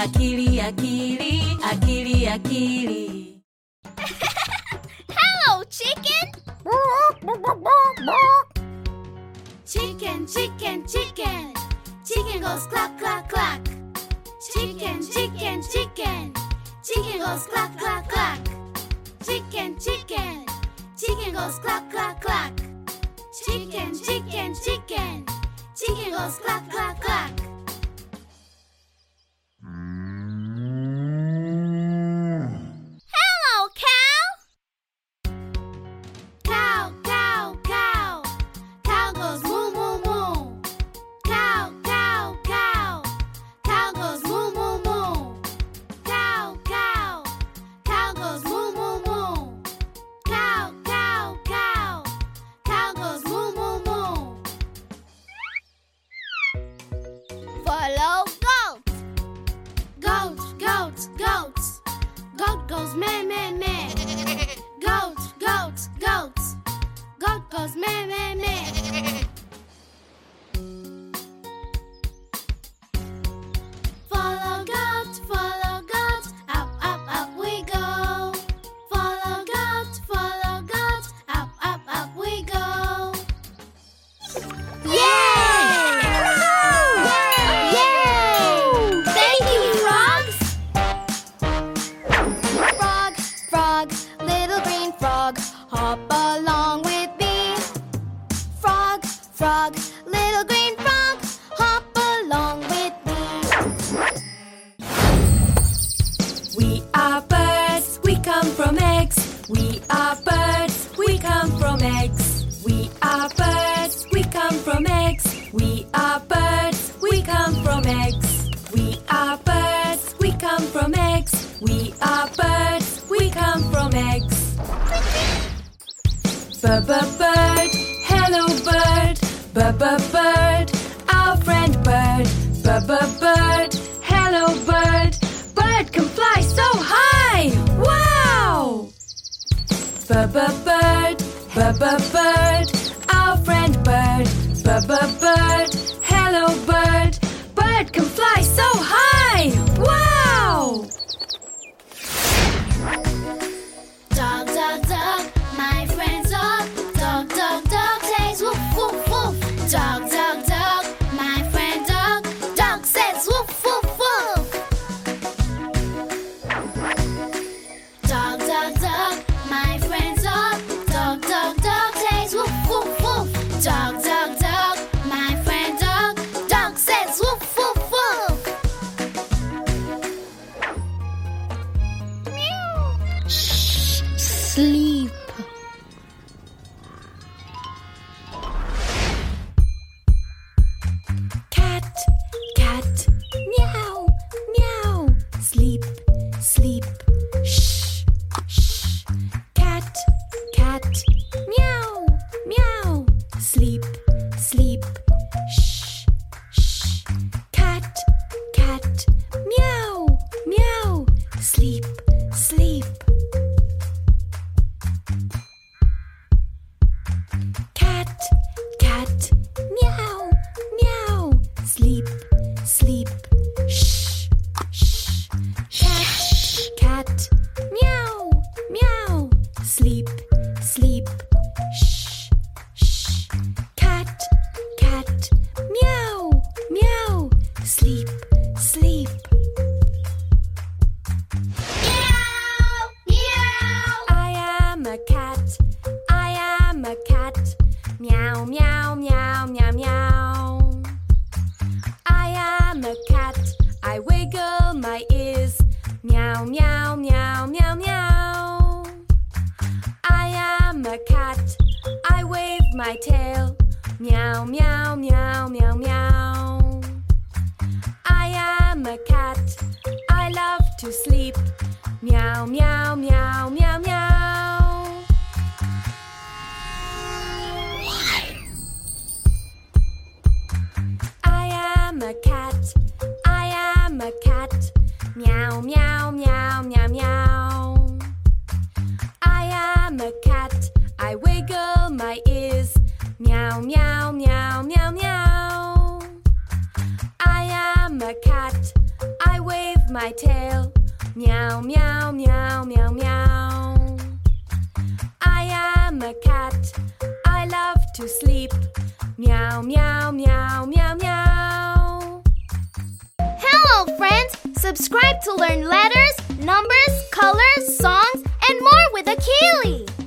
akili akili akili akili Hello, chicken. Chicken, chicken, chicken. Chicken goes cluck, cluck, cluck. Chicken, chicken, chicken. Chicken goes cluck, cluck, cluck. Chicken, chicken. Chicken goes cluck, cluck, cluck. Chicken, chicken, chicken. Chicken goes cluck, cluck, cluck. Goes meh, meh, meh. Goat, goat, goat. Goat goes meh, meh. Frog, hop along with me. Frog, frog, little green frog, hop along with me. We are birds, we come from eggs. We are birds, we come from eggs. We are birds, we come from eggs. We are birds, we come from eggs. We are birds, we come from eggs. We are birds, we come from eggs. Bird, bird, hello bird. Bird, bird, our friend bird. Bird, bird, hello bird. Bird can fly so high. Wow! Bird, bird, bird, bird, our friend bird. Bird, Sleep, sleep. My tail. Meow, meow, meow, meow, meow. I am a cat. I love to sleep. Meow, meow, meow, meow. Meow, meow, meow, meow, meow. I am a cat. I wave my tail. Meow, meow, meow, meow, meow. I am a cat. I love to sleep. Meow, meow, meow, meow, meow. Hello, friends. Subscribe to learn letters, numbers, colors, songs, and more with Akili.